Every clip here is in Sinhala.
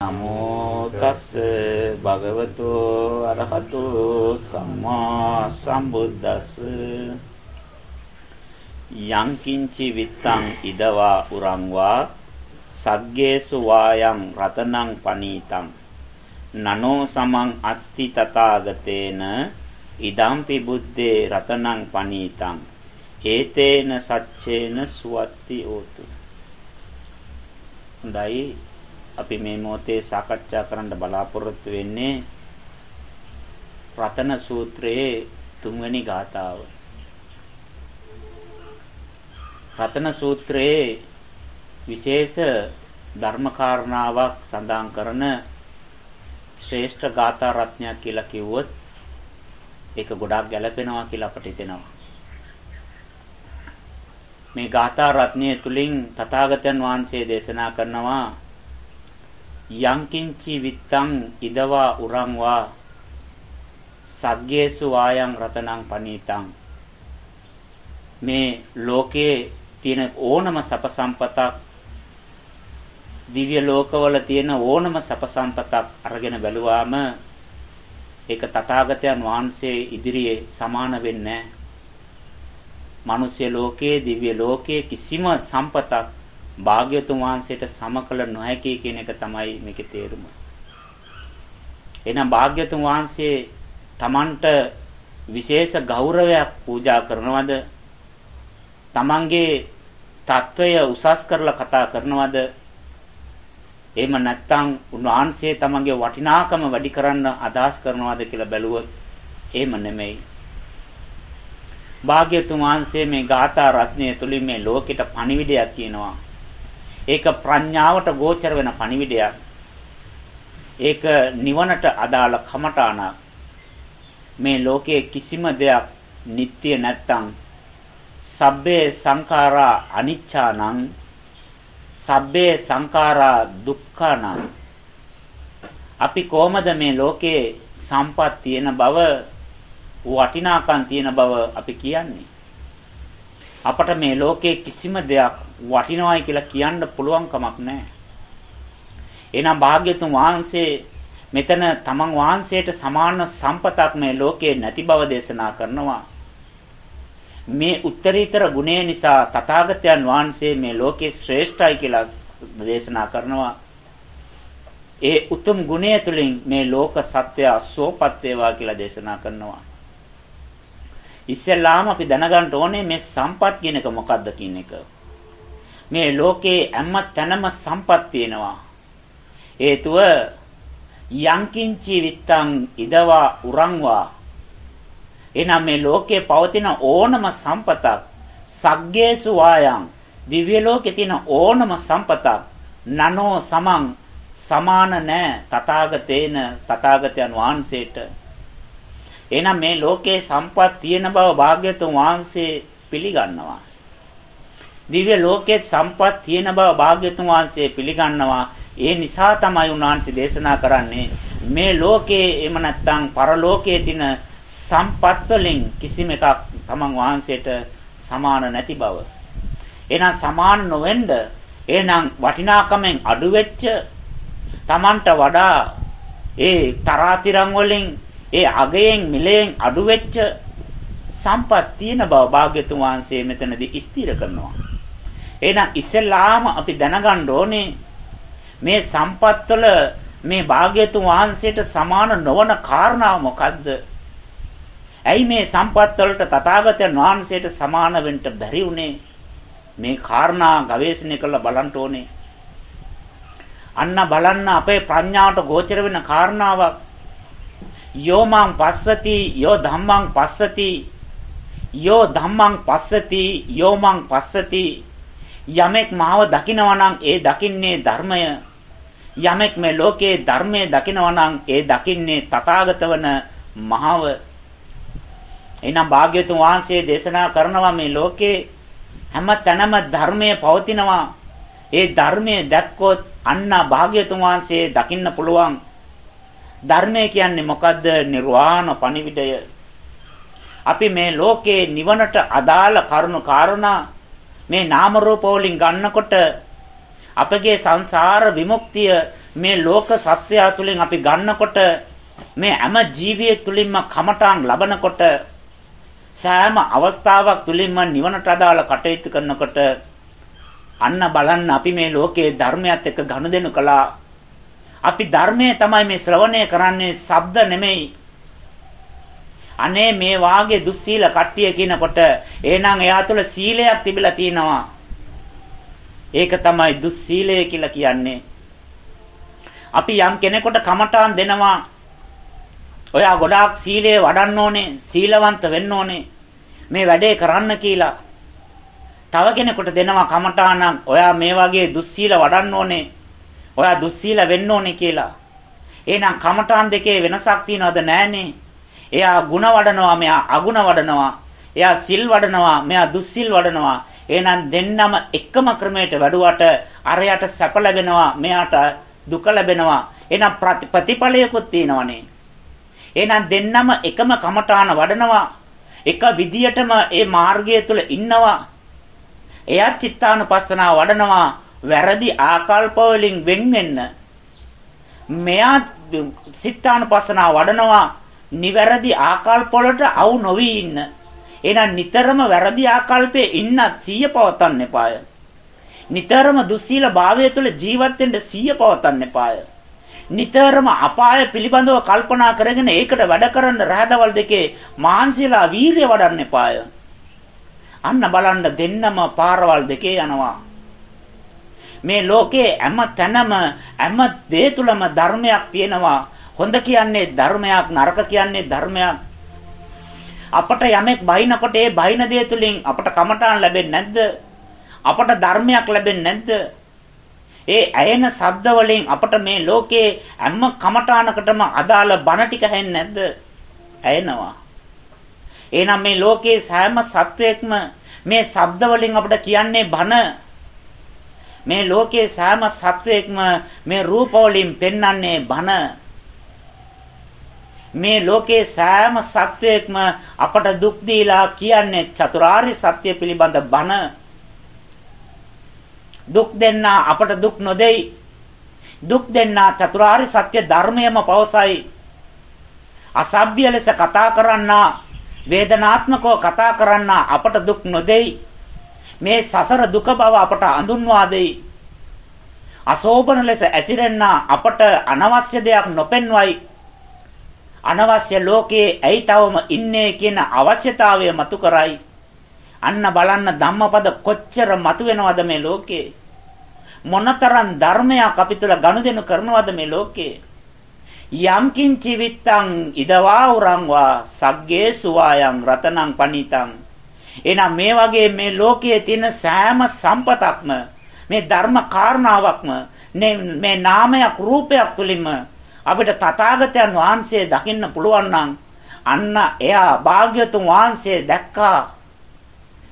නමෝ තස් භගවතු අරහතු සම්මා සම්බුද්දස්ස. යං කිංචි විත්තං ඉදවා උරංවා. සග්ගේසු වායං රතනං පනීතං. නනෝ සමං අත්ති තථාගතේන. ඉදම්පි බුද්දේ රතනං පනීතං. ඒතේන සච්චේන සුවත්ති ඕතු හොඳයි. අපි මේ මොහොතේ සාකච්ඡා කරන්න බලාපොරොත්තු වෙන්නේ රතන සූත්‍රයේ තුන්වෙනි ගාථාව. රතන සූත්‍රයේ විශේෂ ධර්මකාරණාවක් සඳහන් කරන ශ්‍රේෂ්ඨ ගාථා රත්නයක් කියලා කිව්වොත් ඒක ගොඩාක් ගැළපෙනවා කියලා අපට හිතෙනවා. මේ ගාථා රත්නය තුලින් තථාගතයන් වහන්සේ දේශනා කරනවා යංකින්චි විත්තං ඉදවා උරංවා සග්ගේසු වායං රතනං පනීතං මේ ලෝකයේ තියෙන ඕනම සප සම්පතක් දිව්‍ය ලෝකවල තියෙන ඕනම සප සම්පතක් අරගෙන බැලුවාම ඒක තථාගතයන් වහන්සේ ඉදිරියේ සමාන වෙන්නේ නැහැ. මිනිස්ය ලෝකයේ දිව්‍ය ලෝකයේ කිසිම සම්පතක් භාග්‍යතුන් වහන්සේට සම කළ නොහැකි කියන එක තමයි මේකේ තේරුම. එහෙනම් භාග්‍යතුන් වහන්සේ තමන්ට විශේෂ ගෞරවයක් පූජා කරනවද? තමන්ගේ తত্ত্বය උසස් කරලා කතා කරනවද? එහෙම නැත්නම් උන්වහන්සේ තමන්ගේ වටිනාකම වැඩි කරන්න අදහස් කරනවාද කියලා බැලුවොත් එහෙම නෙමෙයි. භාග්‍යතුන් වහන්සේ මේ ගාථා රත්නය තුලින් මේ ලෝකෙට පණිවිඩයක් කියනවා. ඒක ප්‍රඥාවට ගෝචර වෙන පණිවිඩයක්. ඒක නිවනට අදාළ කමඨාන. මේ ලෝකයේ කිසිම දෙයක් නিত্য නැත්තම් සබ්බේ සංඛාරා අනිච්චානං සබ්බේ සංඛාරා දුක්ඛානං අපි කොහමද මේ ලෝකේ සම්පත් තියෙන බව වටිනාකම් තියෙන බව අපි කියන්නේ අපට මේ ලෝකේ කිසිම දෙයක් වටිනවයි කියලා කියන්න පුළුවන් කමක් නැහැ. එහෙනම් භාග්‍යතුන් වහන්සේ මෙතන තමන් වහන්සේට සමාන සම්පතක් මේ ලෝකේ නැති බව දේශනා කරනවා. මේ උත්තරීතර ගුණය නිසා තථාගතයන් වහන්සේ මේ ලෝකේ ශ්‍රේෂ්ඨයි කියලා දේශනා කරනවා. ඒ උතුම් ගුණය තුළින් මේ ලෝක සත්‍ය සෝපත් වේවා කියලා දේශනා කරනවා. ඉස්සෙල්ලාම අපි දැනගන්න ඕනේ මේ සම්පත් කියන එක මොකක්ද කියන එක. මේ ලෝකේ හැම තැනම සම්පත් තියෙනවා. හේතුව යංකින්චි විත්තං ඉදවා උරංවා එනම් මේ ලෝකේ පවතින ඕනම සම්පතක් සග්ගේසු වායං දිව්‍ය ලෝකේ තියෙන ඕනම සම්පතක් නනෝ සමං සමාන නැ තථාගතේන තථාගතයන් වහන්සේට එහෙනම් මේ ලෝකේ සම්පත් තියෙන බව භාග්‍යතුන් වහන්සේ පිළිගන්නවා. දිව්‍ය ලෝකයේ සම්පත් තියෙන බව භාග්‍යතුන් වහන්සේ පිළිගන්නවා. ඒ නිසා තමයි උන්වහන්සේ දේශනා කරන්නේ මේ ලෝකේ එම නැත්තම් පරලෝකයේ තියෙන සම්පත් වලින් කිසිම එකක් තමන් වහන්සේට සමාන නැති බව. එහෙනම් සමාන නොවෙන්න එහෙනම් වටිනාකමෙන් අඩු වෙච්ච තමන්ට වඩා ඒ තරාතිරම් වලින් ඒ අගයෙන් මිලයෙන් අඩු වෙච්ච සම්පත් තියෙන බව භාග්‍යතුන් වහන්සේ මෙතනදී ස්ථිර කරනවා. එහෙනම් ඉස්සෙල්ලාම අපි දැනගන්න ඕනේ මේ සම්පත්වල මේ භාග්‍යතුන් වහන්සේට සමාන නොවන කාරණාව මොකද්ද? ඇයි මේ සම්පත් වලට තථාගතයන් වහන්සේට සමාන වෙන්න බැරි උනේ? මේ කාරණා ගවේෂණය කරලා බලන්න ඕනේ. අන්න බලන්න අපේ ප්‍රඥාවට ගෝචර වෙන කාරණාවක් යෝමං පස්සති යෝ ධම්මං පස්සති යෝ ධම්මං පස්සති යෝමං පස්සති. යමෙක් මාව දකිනවා නම් ඒ දකින්නේ ධර්මය. යමෙක් මේ ලෝකයේ ධර්මයේ දකිනවා නම් ඒ දකින්නේ තථාගත වන මහව. එනම් භාග්‍යතුන් වහන්සේ දේශනා කරනවා මේ ලෝකේ හැම තැනම ධර්මයේ පවතිනවා. ඒ ධර්මයේ දැක්කොත් අන්න භාග්‍යතුන් වහන්සේ දකින්න පුළුවන්. ධර්මය කියන්නේ මොකද්ද? නිර්වාණ පණිවිඩය. අපි මේ ලෝකේ නිවනට අදාළ කරුණු කාරණා මේ නාම රූප වලින් ගන්නකොට අපගේ සංසාර විමුක්තිය මේ ලෝක සත්‍යය තුළින් අපි ගන්නකොට මේ හැම ජීවියෙක් තුළින්ම කමඨාන් ලබනකොට සෑම අවස්ථාවක් තුළින්ම නිවනට අදාළ කටයුතු කරනකොට අන්න බලන්න අපි මේ ලෝකයේ ධර්මයත් එක්ක ගනුදෙනු කළා. අපි ධර්මයේ තමයි මේ ශ්‍රවණය කරන්නේ ශබ්ද නෙමෙයි. අනේ මේ වාගේ දුස්සීල කට්ටිය කියනකොට එහෙනම් එයා තුළ සීලයක් තිබිලා තියෙනවා. ඒක තමයි දුස්සීලය කියලා කියන්නේ. අපි යම් කෙනෙකුට කමඨාන් දෙනවා ඔයා ගොඩාක් සීලය වඩන්න ඕනේ, සීලවන්ත වෙන්න ඕනේ. මේ වැඩේ කරන්න කියලා. තව කෙනෙකුට දෙනවා කමඨාණන් ඔයා මේ වගේ දුස්සීල වඩන්න ඕනේ. ඔයා දුස්සීල වෙන්න ඕනේ කියලා. එහෙනම් කමඨාන් දෙකේ වෙනසක් තියනවද නැහනේ? එයා ಗುಣ වඩනවා, මෙයා අගුණ වඩනවා. එයා සිල් වඩනවා, මෙයා දුස්සීල් වඩනවා. එහෙනම් දෙන්නම එකම ක්‍රමයට වැඩුවට අරයට සැප ලැබෙනවා, මෙයාට දුක ලැබෙනවා. එහෙනම් ප්‍රතිඵලයකුත් තියෙනවනේ. එහෙනම් දෙන්නම එකම කමඨාන වඩනවා. එක විදියටම ඒ මාර්ගය තුල ඉන්නවා. එයත් චිත්තානුපස්සනාව වඩනවා. වැරදි ආකල්ප වලින් වෙන් වෙන්න. මෙයා චිත්තානුපස්සනාව වඩනවා. නිවැරදි ආකල්ප වලට අවු නොවි ඉන්න. එහෙනම් නිතරම වැරදි ආකල්පේ ඉන්නත් සිහිය පවත්වන්න එපාය. නිතරම දුස්සීල භාවය තුළ ජීවත් වෙන්න සිහිය පවත්වන්න එපාය. නිතරම අපාය පිළිබඳව කල්පනා කරගෙන ඒකට වැඩ කරන්න රහදවල් දෙකේ මාන්සිලා වීරිය වඩන්න එපාය. අන්න බලන්න දෙන්නම පාරවල් දෙකේ යනවා. මේ ලෝකේ හැම තැනම හැම දේ තුලම ධර්මයක් තියෙනවා. හොඳ කියන්නේ ධර්මයක් නරක කියන්නේ ධර්මයක්. අපට යමෙක් බයිනකොට ඒ බයින දේ තුලින් අපට කමඨාන් ලැබෙන්නේ නැද්ද? අපට ධර්මයක් ලැබෙන්නේ නැද්ද? ඒ ඇයෙන ශබ්ද වලින් අපට මේ ලෝකේ හැම කමඨානකටම අදාළ බණ ටික ඇහෙන්නේ නැද්ද? ඇයෙනවා. එහෙනම් මේ ලෝකේ සෑම සත්වයක්ම මේ ශබ්ද වලින් අපට කියන්නේ බණ. මේ ලෝකේ සෑම සත්වයක්ම මේ රූප වලින් පෙන්වන්නේ බණ. මේ ලෝකේ සෑම සත්වයක්ම අපට දුක් දීලා කියන්නේ චතුරාර්ය සත්‍ය පිළිබඳ බණ. දුක් දෙන්නා අපට දුක් නොදෙයි. දුක් දෙන්නා චතුරාර්ය සත්‍ය ධර්මයම පවසයි. අසභ්‍ය ලෙස කතා කරන්නා වේදනාත්මකව කතා කරන්නා අපට දුක් නොදෙයි. මේ සසර දුක බව අපට අඳුන්වා දෙයි. අශෝභන ලෙස ඇසිරෙන්නා අපට අනවශ්‍ය දෙයක් නොපෙන්වයි. අනවශ්‍ය ලෝකයේ ඇයි තවම ඉන්නේ කියන අවශ්‍යතාවය මතු කරයි. අන්න බලන්න ධම්මපද කොච්චර මතුවෙනවද මේ ලෝකේ මොනතරම් ධර්මයක් අපි තුල ගනුදෙනු කරනවද මේ ලෝකේ යම්කින් චිවිත්තං ඉදවා උරංවා සග්ගේ සුවායන් රතනං පනිතං එහෙනම් මේ වගේ මේ ලෝකයේ තියෙන සෑම සම්පතක්ම මේ ධර්ම කාරණාවක්ම මේ නාමයක් රූපයක් තුලින්ම අපිට තථාගතයන් වහන්සේ දකින්න පුළුවන් නම් අන්න එයා භාග්‍යතුන් වහන්සේ දැක්කා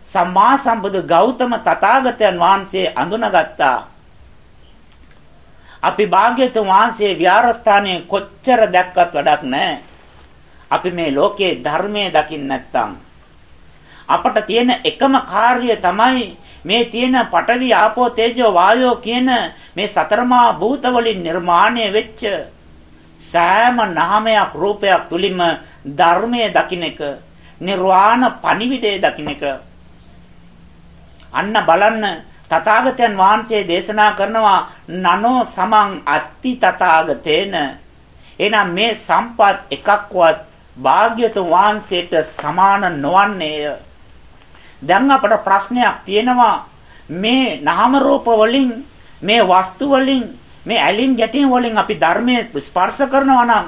සම්මා සම්බුදු ගෞතම තථාගතයන් වහන්සේ අඳුනගත්තා. අපි භාග්‍යතුන් වහන්සේ විහාරස්ථානයේ කොච්චර දැක්කත් වැඩක් නැහැ. අපි මේ ලෝකයේ ධර්මයේ දකින්න නැත්තම් අපට තියෙන එකම කාර්යය තමයි මේ තියෙන පඨවි ආපෝ තේජෝ වායෝ කියන මේ සතරමා භූත වලින් නිර්මාණය වෙච්ච සෑම නාමයක් රූපයක් තුලින්ම ධර්මයේ දකින්න එක නිර්වාණ පණිවිඩය දකින්න එක. අන්න බලන්න තථාගතයන් වහන්සේ දේශනා කරනවා නනෝ සමං අත්ති තථාගතේන. එහෙනම් මේ සම්පත් එකක්වත් භාග්‍යතුන් වහන්සේට සමාන නොවන්නේය. දැන් අපට ප්‍රශ්නයක් තියෙනවා. මේ නාම රූප වලින් මේ වස්තු වලින් මේ ඇලින් ගැටීම් වලින් අපි ධර්මයේ ස්පර්ශ කරනවා නම්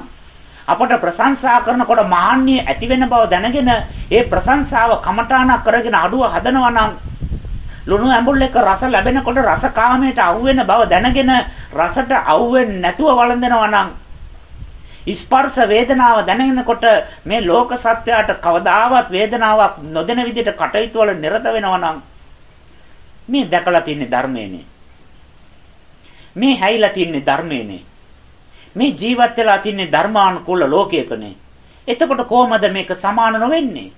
අපට ප්‍රශංසා කරනකොට මාන්නය ඇති වෙන බව දැනගෙන ඒ ප්‍රශංසාව කමඨාණක් කරගෙන අඩුව හදනවා නම් ලුණු ඇඹුල් එක රස ලැබෙනකොට රස කාමයට අහුවෙන බව දැනගෙන රසට අහුවෙන්නේ නැතුව වළඳනවා නම් ස්පර්ශ වේදනාව දැනෙනකොට මේ ලෝක සත්‍යයට කවදාවත් වේදනාවක් නොදෙන විදිහට කටයුතු වල නිරත වෙනවා නම් මේ දැකලා තින්නේ ධර්මයේනේ. මේ හැයිලා තින්නේ ධර්මයේනේ. මේ ජීවත් වෙලා තින්නේ ධර්මානුකූල ලෝකයකනේ. එතකොට කොහොමද මේක සමාන නොවෙන්නේ?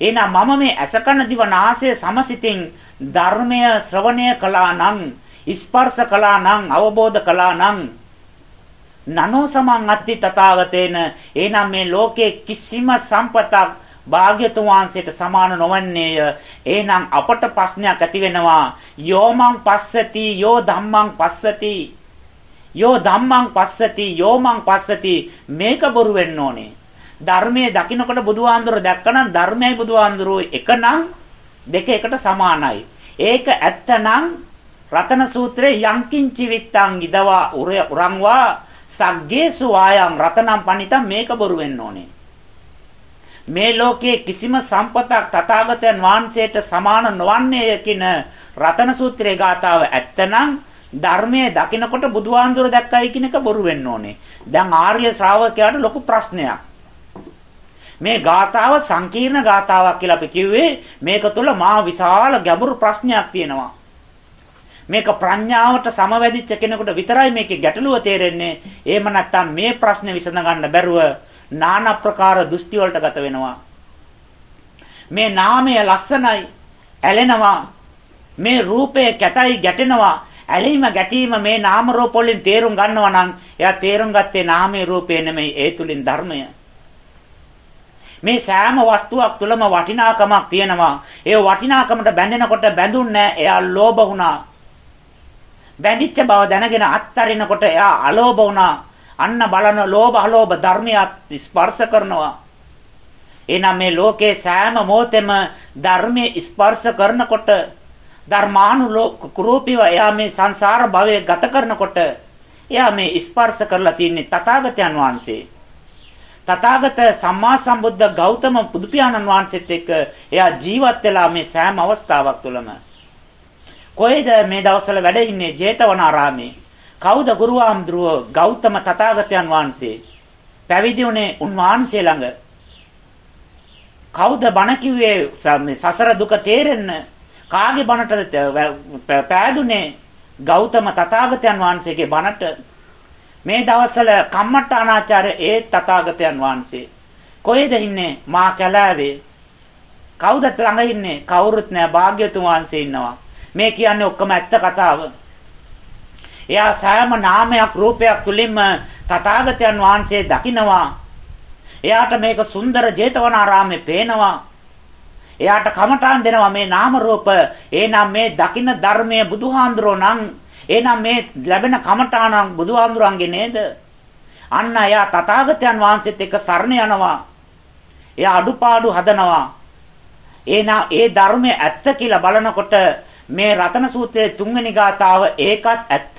එහෙනම් මම මේ අසකන දිව නාසය සමසිතින් ධර්මය ශ්‍රවණය කළා නම් ස්පර්ශ කළා නම් අවබෝධ කළා නම් නනෝ සමං අත්ති තථාගතේන එනම් මේ ලෝකේ කිසිම සම්පතක් භාග්‍යතුන් වහන්සේට සමාන නොවන්නේය. එහෙනම් අපට ප්‍රශ්නයක් ඇති වෙනවා. යෝමං පස්සති යෝ ධම්මං පස්සති යෝ ධම්මං පස්සති යෝමං පස්සති මේක බොරු වෙන්න ඕනේ. ධර්මයේ දකින්නකොට බුදුහාඳුර දැක්කනම් ධර්මයයි බුදුහාඳුරෝ එකනම් දෙක එකට සමානයි. ඒක ඇත්තනම් රතන සූත්‍රයේ යංකින්චි විත්තං ඉදවා උරංවා සග්ගේසු ආයම් රතනම් පණිතම් මේක බොරු වෙන්න ඕනේ. මේ ලෝකයේ කිසිම සම්පතක් තථාගතයන් වහන්සේට සමාන නොවන්නේ කියන රතන සූත්‍රයේ ගාතාව ඇත්තනම් ධර්මයේ දකිනකොට බුදුහාඳුර දැක්කයි කියන එක බොරු වෙන්න ඕනේ. දැන් ආර්ය ශ්‍රාවකයාට ලොකු ප්‍රශ්නයක්. මේ ගාතාව සංකීර්ණ ගාතාවක් කියලා අපි කිව්වේ මේක තුළ මා විශාල ගැඹුරු ප්‍රශ්නයක් තියෙනවා. මේක ප්‍රඥාවට සමවැදිච්ච කෙනෙකුට විතරයි මේකේ ගැටලුව තේරෙන්නේ. එහෙම නැත්නම් මේ ප්‍රශ්නේ විසඳ ගන්න බැරුව নানা ප්‍රකාර දෘෂ්ටි වලට ගත වෙනවා. මේ නාමය ලස්සනයි, ඇලෙනවා. මේ රූපය කැතයි ගැටෙනවා. ඇලීම ගැටීම මේ නාම රූප වලින් තේරුම් ගන්නවා නම් එයා තේරුම් ගත්තේ නාමයේ රූපේ නෙමෙයි ඒ තුලින් ධර්මය. මේ සෑම වස්තුවක් තුළම වටිනාකමක් තියෙනවා. ඒ වටිනාකමට බැඳෙනකොට බැඳුන්නේ එයා ලෝභ වුණා. බැඳිච්ච බව දැනගෙන අත්තරිනකොට එයා අලෝභ වුණා. අන්න බලන ලෝභ අලෝභ ධර්මියත් ස්පර්ශ කරනවා. එනම් මේ ලෝකේ සෑම මොහොතෙම ධර්මයේ ස්පර්ශ කරනකොට ධර්මානුලෝකූපීව එයා මේ සංසාර භවයේ ගත කරනකොට එයා මේ ස්පර්ශ කරලා තින්නේ තථාගතයන් වහන්සේ. තථාගත සම්මා සම්බුද්ධ ගෞතම බුදු පියාණන් වහන්සේත් එක්ක එයා ජීවත් වෙලා මේ සෑම අවස්ථාවක් තුළම කොයිද මේ දවස්වල වැඩ ඉන්නේ? ජේතවනාරාමේ. කවුද ගුරුආම්ද්‍රව ගෞතම තථාගතයන් වහන්සේ? පැවිදි වුණේ උන්වහන්සේ ළඟ. කවුද බණ කිව්වේ? සසර දුක තේරෙන්න. කාගේ බණටද පෑදුනේ? ගෞතම තථාගතයන් වහන්සේගේ බණට. මේ දවස්වල කම්මට්ටානාචාර්ය ඒ තථාගතයන් වහන්සේ. කොහෙද ඉන්නේ? මා කැලෑවේ. කවුද ළඟ ඉන්නේ? කවුරුත් නෑ. භාග්‍යතුන් වහන්සේ ඉන්නවා. මේ කියන්නේ ඔක්කොම ඇත්ත කතාව එයා සෑම නාමයක් රූපයක් තුලින්ම තථාගතයන් වහන්සේ දකිනවා එයාට මේක සුන්දර ජේතවනාරාමේ පේනවා එයාට කමඨාන් දෙනවා මේ නාම රූප එනම් මේ දකින්න ධර්මයේ බුදුහාඳුරෝ නම් එහෙනම් මේ ලැබෙන කමඨාණන් බුදුහාමුදුරන්ගේ නේද? අන්න එයා තථාගතයන් වහන්සේත් එක්ක සරණ යනවා. එයා අඩුපාඩු හදනවා. එහෙනම් ඒ ධර්මයේ ඇත්ත කියලා බලනකොට මේ රතන සූත්‍රයේ තුන්වෙනි ගාතාව ඒකත් ඇත්ත.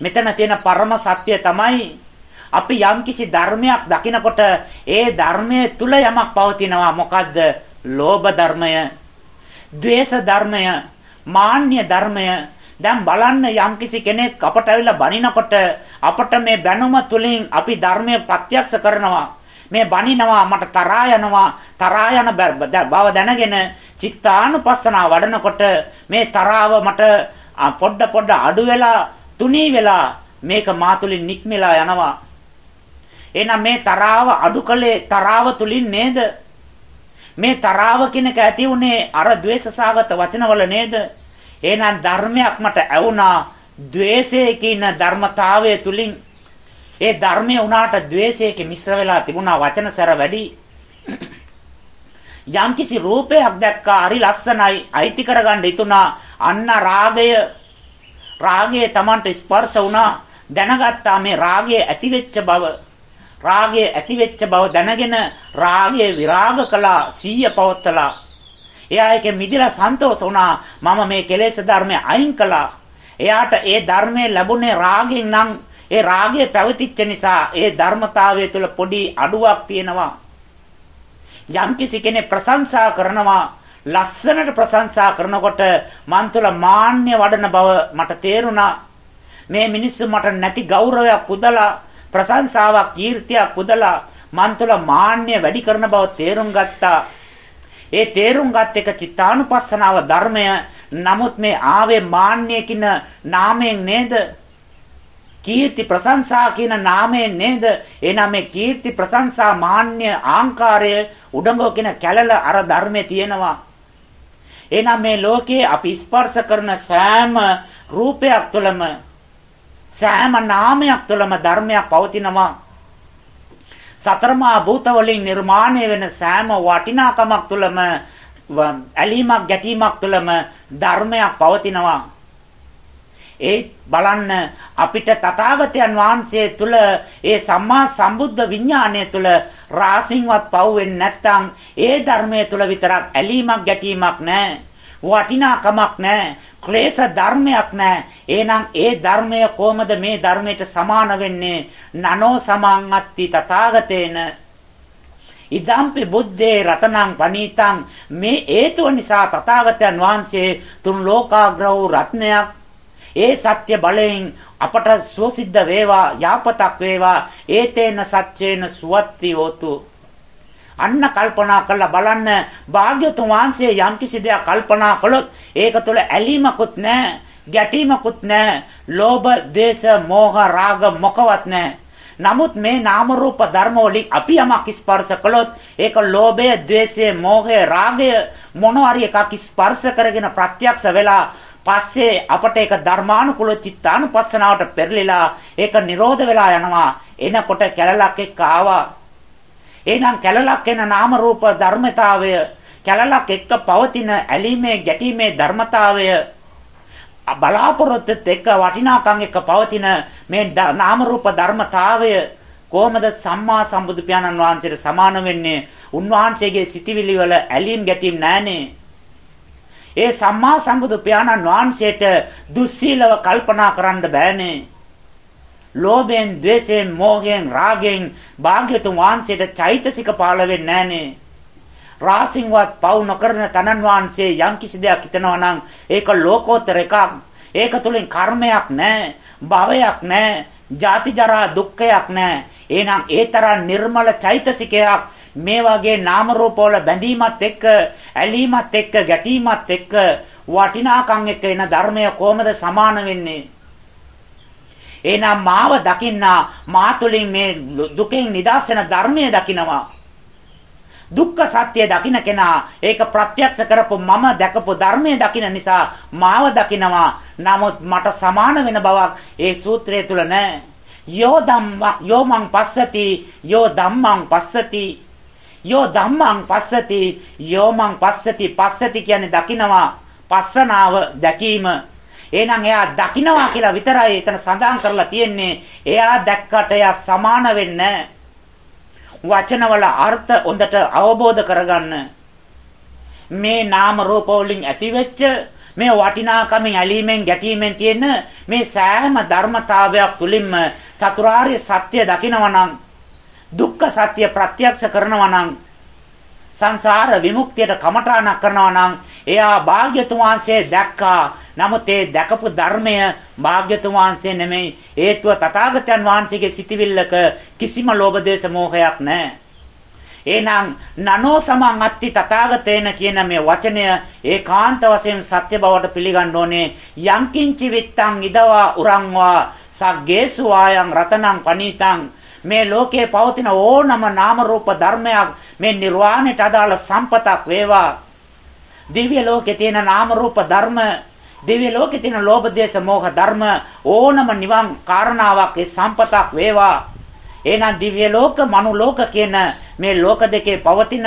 මෙතන තියෙන පරම සත්‍ය තමයි අපි යම්කිසි ධර්මයක් දකිනකොට ඒ ධර්මයේ තුල යමක් පවතිනවා මොකද්ද? ලෝභ ධර්මය, ද්වේෂ ධර්මය, මාන්‍ය ධර්මය, දැන් බලන්න යම්කිසි කෙනෙක් අපට ඇවිල්ලා බනිනකොට අපට මේ බැනුම තුලින් අපි ධර්මයේ ප්‍රත්‍යක්ෂ කරනවා. මේ බනිනවා මට තරහා යනවා තරහා යන බව දැනගෙන චිත්තානුපස්සනාව වඩනකොට මේ තරාව මට පොඩ පොඩ අඩු වෙලා තුනී වෙලා මේක මා තුලින් නික්මලා යනවා. එහෙනම් මේ තරාව අඩු කලේ තරාව තුලින් නේද? මේ තරාව කෙනක ඇති උනේ අර ද්වේෂසාගත වචනවල නේද? එහෙනම් ධර්මයක් මට ඇවුනා द्वේෂයේ කියන ධර්මතාවය තුලින් ඒ ධර්මයේ උනාට द्वේෂයක මිශ්‍ර වෙලා තිබුණා වචන සැර වැඩි. යම්කිසි රූපයක් දැක්කා හරි ලස්සනයි අයිති කරගන්න හිතුණා. අන්න රාගය රාගය Tamanට ස්පර්ශ වුණා. දැනගත්තා මේ රාගය ඇති වෙච්ච බව. රාගය ඇති වෙච්ච බව දැනගෙන රාගය විරාග කළා සීය පවත්තලා. එයා ඒකෙ මිදිලා සන්තෝෂ වුණා. මම මේ කෙලෙස් ධර්මය අයින් කළා. එයාට ඒ ධර්මයේ ලැබුණේ රාගෙන් නම් ඒ රාගය පැවතිච්ච නිසා ඒ ධර්මතාවය තුළ පොඩි අඩුවක් තියෙනවා. යම්කිසි කෙනෙක් ප්‍රශංසා කරනවා ලස්සනට ප්‍රශංසා කරනකොට මන් තුළ මාන්‍ය වඩන බව මට තේරුණා. මේ මිනිස්සු මට නැති ගෞරවයක් පුදලා ප්‍රශංසාවක් කීර්තියක් පුදලා මන් තුළ මාන්‍ය වැඩි කරන බව තේරුම් ගත්තා. ඒ තේරුම් ගත් එක චිත්තානුපස්සනාව ධර්මය. නමුත් මේ ආවේ මාන්නය කියන නාමයෙන් නේද? කීර්ති ප්‍රශංසා කියන නාමයෙන් නේද? එහෙනම් මේ කීර්ති ප්‍රශංසා මාන්‍ය ආංකාරය උඩඟෝ කියන කැලල අර ධර්මයේ තියෙනවා. එහෙනම් මේ ලෝකේ අපි ස්පර්ශ කරන සෑම රූපයක් තුළම සෑම නාමයක් තුළම ධර්මයක් පවතිනවා. සතරමා භූත වලින් නිර්මාණය වෙන සෑම වටිනාකමක් තුළම ඇලීමක් ගැටීමක් තුළම ධර්මයක් පවතිනවා. ඒ බලන්න අපිට තථාගතයන් වහන්සේ තුල ඒ සම්මා සම්බුද්ධ විඥානය තුල රාසින්වත් පව් වෙන්නේ නැත්නම් ඒ ධර්මයේ තුල විතරක් ඇලීමක් ගැටීමක් නැහැ. වටිනාකමක් නැහැ. ක්ලේශ ධර්මයක් නැහැ. එහෙනම් ඒ ධර්මය කොහොමද මේ ධර්මයට සමාන වෙන්නේ? නනෝ සමාංගත්ති තථාගතේන. ඉදම්පි බුද්දේ රතනං පනීතං. මේ හේතුව නිසා තථාගතයන් වහන්සේ තුන් ලෝකාග්‍රහ රත්නයක් ඒ සත්‍ය බලයෙන් අපට සුවසිද්ධ වේවා යාපතක් වේවා. ඒතේන සත්‍යේන සුවත්ති හෝතු. අන්න කල්පනා කරලා බලන්න භාග්‍යතුන් වහන්සේ යම්කිසි දෙයක් කල්පනා කළොත් ඒක තුළ ඇලීමකුත් නැහැ ගැටීමකුත් නැහැ. ලෝභ දේශ මෝහ රාග මොකවත් නැහැ. නමුත් මේ නාම රූප ධර්ම වලින් අපි යමක් ස්පර්ශ කළොත් ඒක ලෝභය, ద్వේෂය, මෝහය, රාගය මොනවාරි එකක් ස්පර්ශ කරගෙන ප්‍රත්‍යක්ෂ වෙලා පස්සේ අපට ඒක ධර්මානුකූල චිත්තානුපස්සනාවට පෙරලිලා ඒක නිරෝධ වෙලා යනවා. එනකොට කැලලක් එක්ක ආවා. එහෙනම් කැලලක් එන නාම රූප ධර්මතාවය කැලලක් එක්ක පවතින ඇලීමේ ගැටීමේ ධර්මතාවය බලාපොරොත්තුත් එක්ක වටිනාකම් එක්ක පවතින මේ නාම රූප ධර්මතාවය කොහොමද සම්මා සම්බුදු පියාණන් වහන්සේට සමාන වෙන්නේ? උන්වහන්සේගේ සිටිවිලි වල ඇලීම් ගැටීම් නැහනේ. ඒ සම්මා සම්බුදු පියාණන් වහන්සේට දුස්සීලව කල්පනා කරන්න බෑනේ. ලෝභයෙන්, ద్వේෂයෙන්, මෝහයෙන්, රාගයෙන් භාග්‍යතුන් වහන්සේට චෛතසික පාළ වෙන්නේ නැහනේ. රාසින්වත් පවු නොකරන තනන් වහන්සේ යම්කිසි දෙයක් හිතනවා නම් ඒක ලෝකෝත්තර එකක්. ඒක තුලින් කර්මයක් නැහැ, භවයක් නැහැ, ජාති ජරා දුක්ඛයක් නැහැ. එහෙනම් ඒ තරම් නිර්මල චෛතසිකයක් මේ වගේ නාම රූප වල බැඳීමත් එක්ක ඇලීමත් එක්ක ගැටීමත් එක්ක වටිනාකම් එක්ක එන ධර්මය කොහොමද සමාන වෙන්නේ? එහෙනම් මාව දකින්නා මා තුළින් මේ දුකෙන් නිදහස් වෙන ධර්මය දකිනවා. දුක්ඛ සත්‍ය දකින්න කෙනා ඒක ප්‍රත්‍යක්ෂ කරපු මම දැකපු ධර්මයේ දකින්න නිසා මාව දකිනවා. නමුත් මට සමාන වෙන බවක් ඒ සූත්‍රය තුල නැහැ යෝ ධම්ම යෝ මං පස්සති යෝ ධම්මං පස්සති. යෝ ධම්මං පස්සති යෝමං පස්සති පස්සති කියන්නේ දකිනවා. පස්සනාව දැකීම. එහෙනම් එයා දකිනවා කියලා විතරයි එතන සඳහන් කරලා තියෙන්නේ. එයා දැක්කට එයා සමාන වෙන්නේ. වචනවල අර්ථ හොඳට අවබෝධ කරගන්න. මේ නාම රූප වලින් ඇතිවෙච්ච මේ වටිනාකමින් ඇලීමෙන් ගැටීමෙන් තියෙන මේ සෑම ධර්මතාවයක් තුලින්ම චතුරාර්ය සත්‍ය දකිනවා නම් දුක්ඛ සත්‍ය ප්‍රත්‍යක්ෂ කරනවා නම් සංසාර විමුක්තියට කමඨාණක් කරනවා නම් එයා භාග්‍යතුන් වහන්සේ දැක්කා. නමුත් ඒ දැකපු ධර්මය භාග්‍යතුන් වහන්සේ නෙමෙයි. හේතුව තථාගතයන් වහන්සේගේ සිටිවිල්ලක කිසිම ලෝභ දේශ මොහයක් නැහැ. එහෙනම් නනෝ සමං අත්ති තථාගතේන කියන මේ වචනය ඒකාන්ත වශයෙන් සත්‍ය බවට පිළිගන්න ඕනේ. යංකින්චි විත්තං ඉදවා උරංවා සග්ගේසු ආයන් රතනං පනීතං මේ ලෝකයේ පවතින ඕනම නාම රූප ධර්මයක් මේ නිර්වාණයට අදාළ සම්පතක් වේවා. දිව්‍ය ලෝකේ තියෙන නාම රූප ධර්ම දිව්‍ය ලෝකේ තියෙන ලෝභ දේශ මොහ ධර්ම ඕනම නිවන් කාරණාවක් ඒ සම්පතක් වේවා. එහෙනම් දිව්‍ය ලෝක, මනු ලෝක කියන මේ ලෝක දෙකේ පවතින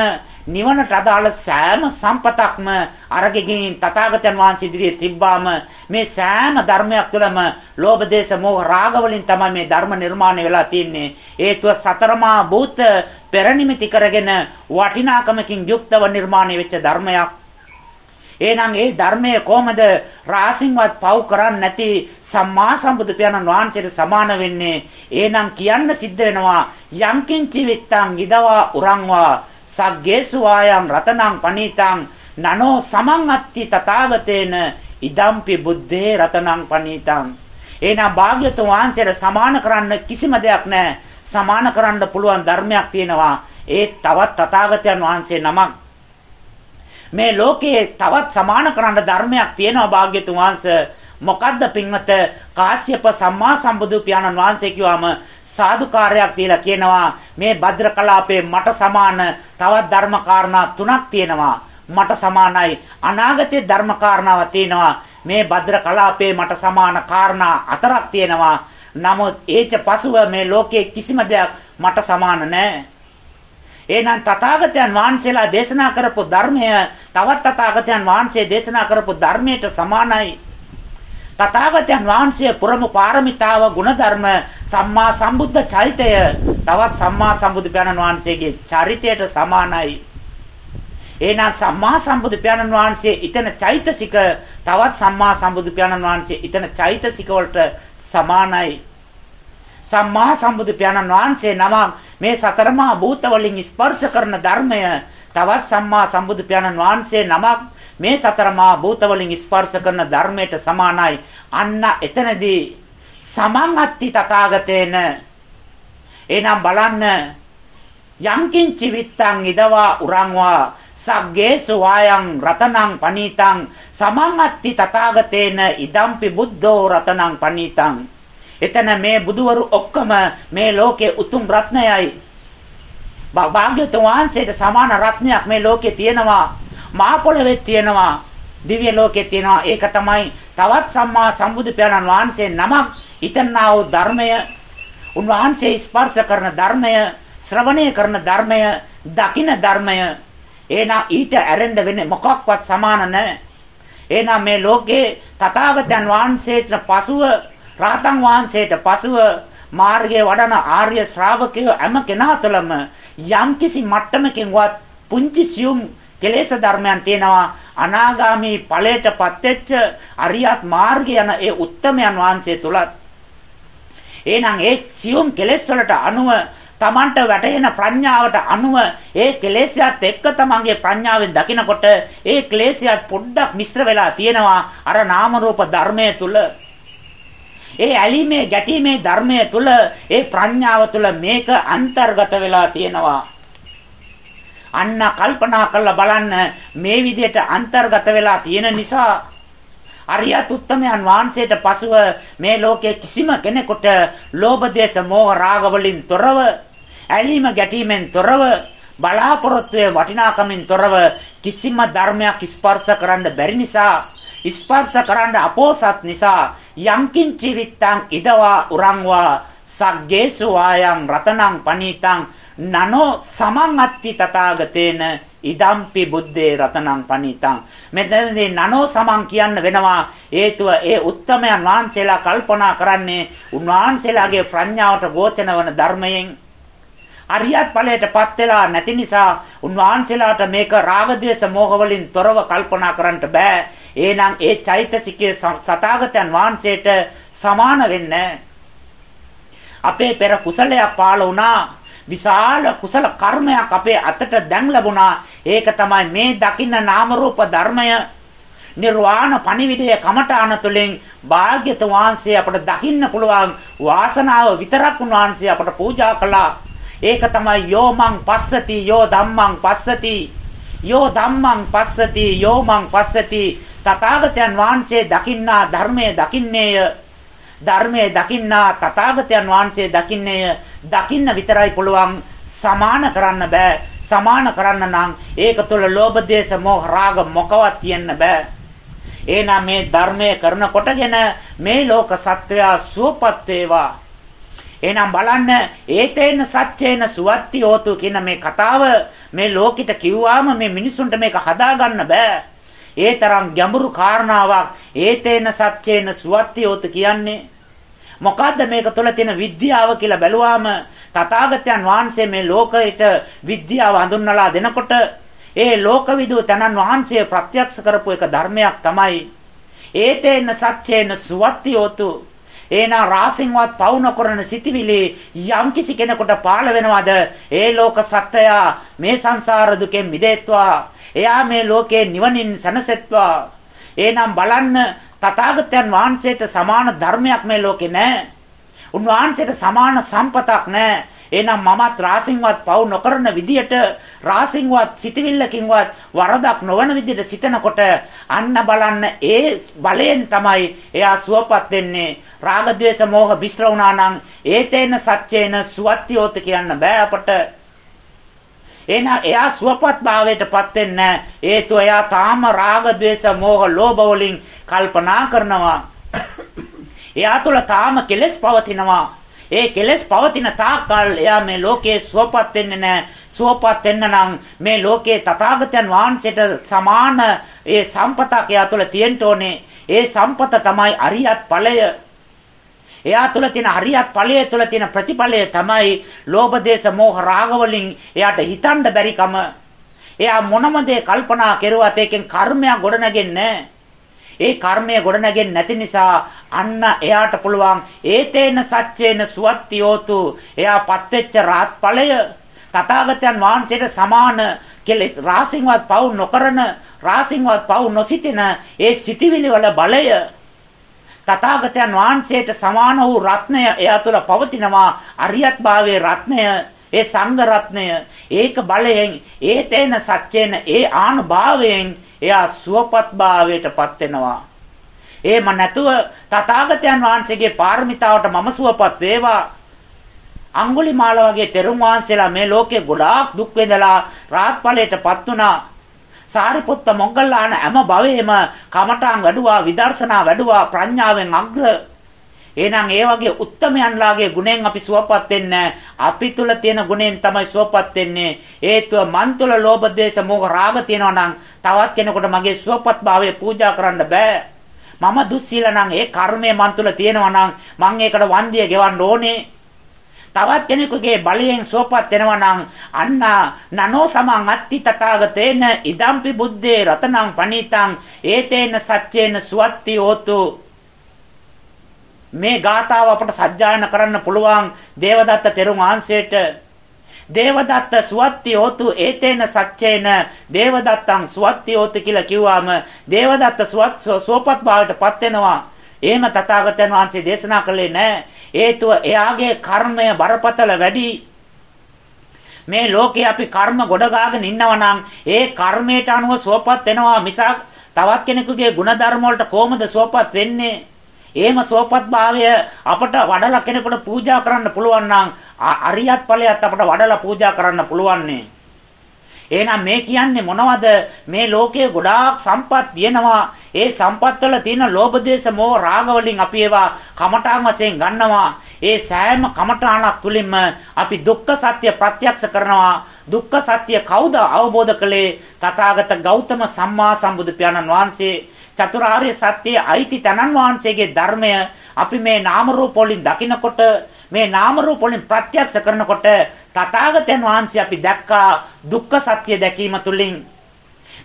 නිවනට අදාළ සෑම සම්පතක්ම අරගෙගින් තථාගතයන් වහන්සේ ඉදිරියේ තිබ්බාම මේ සෑම ධර්මයක් තුළම ලෝභ දේශ මොහ රාග වලින් තමයි මේ ධර්ම නිර්මාණය වෙලා තින්නේ. හේතුව සතරමා භූත පෙරනිමිති කරගෙන වටිනාකමකින් යුක්තව නිර්මාණය වෙච්ච ධර්මයක්. එහෙනම් ඒ ධර්මයේ කොහමද රාසින්වත් පව් කරන්නේ නැති සම්මා සම්බුදු පියාණන් වහන්සේට සමාන වෙන්නේ? එහෙනම් කියන්න සිද්ධ වෙනවා යම්කින්චි විත්තං ඉදවා උරංවා සග්ගේසු ආයම් රතනං පනීතං නනෝ සමං අත්ති තථාගතේන ඉදම්පි බුද්ධේ රතනං පනීතං එහෙනම් භාග්‍යතුන් වහන්සේට සමාන කරන්න කිසිම දෙයක් නැහැ. සමාන කරන්න පුළුවන් ධර්මයක් තියෙනවා. ඒ තවත් තථාගතයන් වහන්සේ නමක්. මේ ලෝකයේ තවත් සමාන කරන්න ධර්මයක් තියෙනවා භාග්‍යතුන් වහන්සේ. මොකද්ද පින්වත? කාශ්‍යප සම්මා සම්බුදු පියාණන් වහන්සේ කිව්වම සාදුකාරයක් තියලා කියනවා මේ භද්‍ර කලාපේ මට සමාන තවත් ධර්ම කාරණා තුනක් තියෙනවා මට සමානයි අනාගතයේ ධර්ම කාරණාවක් තියෙනවා මේ භද්‍ර කලාපේ මට සමාන කාරණා හතරක් තියෙනවා නමුත් ඒට පසුව මේ ලෝකයේ කිසිම දෙයක් මට සමාන නැහැ. එහෙනම් තථාගතයන් වහන්සේලා දේශනා කරපු ධර්මය තවත් තථාගතයන් වහන්සේ දේශනා කරපු ධර්මයට සමානයි. තථාගතයන් වහන්සේ පුරමු පාරමිතාව ගුණධර්ම සම්මා සම්බුද්ධ චෛතය තවත් සම්මා සම්බුදු පියාණන් වහන්සේගේ චරිතයට සමානයි. එහෙනම් සම්මා සම්බුදු පියාණන් වහන්සේ ඊතන චෛතසික තවත් සම්මා සම්බුදු පියාණන් වහන්සේ ඊතන චෛතසික වලට සමානයි. සම්මා සම්බුදු පියාණන් වහන්සේ නම මේ සතරමා භූත වලින් ස්පර්ශ කරන ධර්මය තවත් සම්මා සම්බුදු පියාණන් වහන්සේ නමක් මේ සතරමා භූත වලින් ස්පර්ශ කරන ධර්මයට සමානයි. අන්න එතනදී සමං අත්ති තථාගතේන එනම් බලන්න යංකින්චි විත්තං ඉදවා උරංවා සග්ගේසු වායං රතනං පනීතං සමං අත්ති තථාගතේන ඉදම්පි බුද්ධෝ රතනං පනීතං එතන මේ බුදවරු ඔක්කොම මේ ලෝකේ උතුම් රත්නයයි. භාග්‍යතුන් වහන්සේට සමාන රත්නයක් මේ ලෝකේ තියෙනවා. මහ පොළවේ තියෙනවා. දිව්‍ය ලෝකේ තියෙනවා. ඒක තමයි තවත් සම්මා සම්බුදු පියාණන් වහන්සේ නමක් ිතන්නා වූ ධර්මය උන්වහන්සේ ස්පර්ශ කරන ධර්මය ශ්‍රවණය කරන ධර්මය දකින ධර්මය එනා ඊට ඇරෙන්න වෙන්නේ මොකක්වත් සමාන නැහැ. එනා මේ ලෝකේ තථාගතයන් වහන්සේට පසුව රාතන් වහන්සේට පසුව මාර්ගයේ වඩන ආර්ය ශ්‍රාවකයෝ හැම කෙනා තුළම යම්කිසි මට්ටමකින්වත් පුංචි සියුම් කෙලෙස් ධර්මයන් තියෙනවා අනාගාමී ඵලයටපත් වෙච්ච අරියත් මාර්ගය යන ඒ උත්තමයන් වහන්සේ තුලත් එහෙනම් ඒ සියුම් කෙලෙස් වලට අනුව Tamanට වැටහෙන ප්‍රඥාවට අනුව ඒ කෙලෙස්යත් එක්ක තමන්ගේ ප්‍රඥාවෙන් දකිනකොට ඒ ක්ලේශයත් පොඩ්ඩක් මිශ්‍ර වෙලා තියෙනවා අර නාම රූප ධර්මයේ තුල ඒ ඇලීමේ ගැටීමේ ධර්මය තුල ඒ ප්‍රඥාව තුල මේක අන්තර්ගත වෙලා තියෙනවා. අන්න කල්පනා කරලා බලන්න මේ විදිහට අන්තර්ගත වෙලා තියෙන නිසා අරියත් උත්තමයන් වහන්සේට පසුව මේ ලෝකයේ කිසිම කෙනෙකුට ලෝභ දේශ මොහ රාග වලින් තොරව ඇලීම ගැටීමෙන් තොරව බලාපොරොත්තුවේ වටිනාකමින් තොරව කිසිම ධර්මයක් ස්පර්ශ කරන්න බැරි නිසා ස්පර්ශ කරන්න අපෝසත් නිසා යංකින්චි විත්තං ඉදවා උරංවා සග්ගේසු ආයං රතනං පනීතං නනෝ සමං අත්ති තථාගතේන ඉදම්පි බුද්දේ රතනං පනීතං. මෙතනදී නනෝ සමං කියන්න වෙනවා හේතුව ඒ උත්තමයන් වහන්සේලා කල්පනා කරන්නේ උන්වහන්සේලාගේ ප්‍රඥාවට ගෝචන වන ධර්මයෙන්. අරියත් ඵලයටපත් වෙලා නැති නිසා උන්වහන්සේලාට මේක රාග ద్వේෂ මෝහ වලින් තොරව කල්පනා කරන්න බෑ. එහෙනම් ඒ චෛතසිකයේ සතාගතයන් වහන්සේට සමාන වෙන්නේ. අපේ පෙර කුසලයක් පාළ වුණා. විශාල කුසල කර්මයක් අපේ අතට දැන් ලැබුණා. ඒක තමයි මේ දකින්න නාම රූප ධර්මය. නිර්වාණ පණිවිඩය කමඨාන තුළින් භාග්‍යත වහන්සේ අපට දකින්න පුළුවන් වාසනාව විතරක් උන්වහන්සේ අපට පූජා කළා. ඒක තමයි යෝමං පස්සති යෝ ධම්මං පස්සති. යෝ ධම්මං පස්සති යෝමං පස්සති. තථාගතයන් වහන්සේ දකින්නා ධර්මයේ දකින්නේය. ධර්මයේ දකින්නා තථාගතයන් වහන්සේ දකින්නේය දකින්න විතරයි පුළුවන් සමාන කරන්න බෑ. සමාන කරන්න නම් ඒක තුළ ලෝභ දේශ මොහ රාග මොකවත් තියෙන්න බෑ. එහෙනම් මේ ධර්මයේ කරන කොටගෙන මේ ලෝක සත්වයා සුවපත් වේවා. එහෙනම් බලන්න ඒතේන සත්‍යේන සුවත්ති හෝතු කියන මේ කතාව මේ ලෝකිට කිව්වාම මේ මිනිසුන්ට මේක හදාගන්න බෑ. ඒ තරම් ගැඹුරු කාරණාවක් ඒතේන සත්‍යේන සුවත්තියෝත කියන්නේ. මොකද්ද මේක තුළ තියෙන විද්‍යාව කියලා බැලුවාම තථාගතයන් වහන්සේ මේ ලෝකයට විද්‍යාව හඳුන්වලා දෙනකොට ඒ ලෝකවිදු තනන් වහන්සේ ප්‍රත්‍යක්ෂ කරපු එක ධර්මයක් තමයි ඒතේන සත්‍යේන සුවත්තියෝතු ඒනා රාසින්වත් පවු නොකරන සිටිවිලි යම් කිසි කෙනෙකුට පාළ වෙනවද? ඒ ලෝක සත්‍යය මේ සංසාර දුකෙන් මිදෙත්වා. එයා මේ ලෝකේ නිවනින් සැනසෙත්වා. එහෙනම් බලන්න තථාගතයන් වහන්සේට සමාන ධර්මයක් මේ ලෝකේ නැහැ. උන්වහන්සේට සමාන සම්පතක් නැහැ. එහෙනම් මමත් රාසින්වත් පව් නොකරන විදියට රාසින්වත් සිතවිල්ලකින්වත් වරදක් නොවන විදියට සිතනකොට අන්න බලන්න ඒ බලයෙන් තමයි එයා සුවපත් වෙන්නේ රාග ద్వේෂ මෝහ විශ්ර වුණා නම් ඒතේන සත්‍යේන සුවත්තියෝත කියන්න බෑ අපට එහෙනම් එයා සුවපත් භාවයටපත් වෙන්නේ හේතුව එයා තාම රාග ద్వේෂ මෝහ ලෝභ වලින් කල්පනා කරනවා එයා තුල තාම කෙලෙස් පවතිනවා. ඒ කෙලෙස් පවතින තාක්කල් එයා මේ ලෝකයේ සුවපත් වෙන්නේ නැහැ. සුවපත් වෙන්න නම් මේ ලෝකයේ තථාගතයන් වහන්සේට සමාන ඒ සම්පතක් එයා තුළ තියෙන්න ඕනේ. ඒ සම්පත තමයි අරියත් ඵලය. එයා තුළ තියෙන හරියත් ඵලයේ තුළ තියෙන ප්‍රතිඵලය තමයි ලෝභ දේශ මොහ රාග වලින් එයාට හිතන්න බැරිකම. එයා මොනම දේ කල්පනා කරුවත් ඒකෙන් කර්මයක් ගොඩනගෙන්නේ ඒ කර්මය ගොඩනගෙන්නේ නැති නිසා අන්න එයාට පුළුවන් ඒතේන සච්චේන සුවත්තියෝතු එයාපත් වෙච්ච රාත් ඵලය තථාගතයන් වහන්සේට සමාන කෙලෙස් රාසින්වත් පවු නොකරන රාසින්වත් පවු නොසිතෙන ඒ සිටිවිලි වල බලය තථාගතයන් වහන්සේට සමාන වූ රත්නය එයා තුළ පවතිනවා. අරියත් භාවයේ රත්නය ඒ සංඝ රත්නය ඒක බලයෙන් ඒ තේන සත්‍යයෙන් ඒ ආනුභාවයෙන් එයා සුවපත් භාවයටපත් වෙනවා. එහෙම නැතුව තථාගතයන් වහන්සේගේ පාරමිතාවට මම සුවපත් වේවා. අඟුලිමාල වගේ තෙරුන් වහන්සේලා මේ ලෝකේ ගොඩාක් දුක් විඳලා රාහත් ඵලයටපත් වුණා. සාරිපුත්ත මොග්ගල්ලාන හැම භවෙම කමඨාන් වැඩුවා විදර්ශනා වැඩුවා ප්‍රඥාවෙන් අග්‍ර. එහෙනම් ඒ වගේ උත්තමයන්ලාගේ ගුණෙන් අපි සුවපත් වෙන්නේ අපි තුල තියෙන ගුණෙන් තමයි සුවපත් වෙන්නේ. හේතුව මන් තුල ලෝභ දේශ මොහ රාග තියෙනවා නම් තවත් කෙනෙකුට මගේ සුවපත් භාවය පූජා කරන්න බෑ. මම දුස්සීල නම් ඒ කර්මය මන් තුල තියෙනවා නම් මං ඒකට වන්දිය ගෙවන්න ඕනේ. තවත් කෙනෙකුගේ බලයෙන් සෝපත් වෙනවා නම් අන්න නනෝ සමං අත්ති තථාගතේන ඉදම්පි බුද්දේ රතනං පණීතං ඒතේන සච්චේන සුවත්ති හෝතු. මේ ගාතාව අපට සජ්ජායන කරන්න පුළුවන් දේවදත්ත තෙරුන් වහන්සේට. දේවදත්ත සුවත්ති හෝතු ඒතේන සච්චේන දේවදත්තං සුවත්ති හෝතු කියලා කිව්වාම දේවදත්ත සුවත් සෝපත් භාවයටපත් වෙනවා. එහෙම තථාගතයන් වහන්සේ දේශනා කළේ නැහැ. හේතුව එයාගේ කර්මය බරපතල වැඩි. මේ ලෝකේ අපි කර්ම ගොඩගාගෙන ඉන්නවා ඒ කර්මයට අනුව සුවපත් වෙනවා මිසක් තවත් කෙනෙකුගේ ಗುಣධර්ම වලට කොහොමද සුවපත් වෙන්නේ? එහෙම සුවපත් භාවය අපට වඩලා කෙනෙකුට පූජා කරන්න පුළුවන් නම් අරියත් ඵලයත් අපට වඩලා පූජා කරන්න පුළුවන් නේ. එහෙනම් මේ කියන්නේ මොනවද? මේ ලෝකයේ ගොඩාක් සම්පත් තියෙනවා. ඒ සම්පත් වල තියෙන ලෝභ දේශ මොහ රාග වලින් අපි ඒවා කමඨාන් වශයෙන් ගන්නවා. ඒ සෑම කමඨාණක් තුලින්ම අපි දුක්ඛ සත්‍ය ප්‍රත්‍යක්ෂ කරනවා. දුක්ඛ සත්‍ය කවුද අවබෝධ කළේ? තථාගත ගෞතම සම්මා සම්බුදු පියාණන් වහන්සේ චතුරාර්ය සත්‍යයේ අයිති තනන් වහන්සේගේ ධර්මය අපි මේ නාම රූප වලින් දකිනකොට මේ නාම රූප වලින් ප්‍රත්‍යක්ෂ කරනකොට තථාගතයන් වහන්සේ අපි දැක්කා දුක්ඛ සත්‍ය දැකීම තුළින්.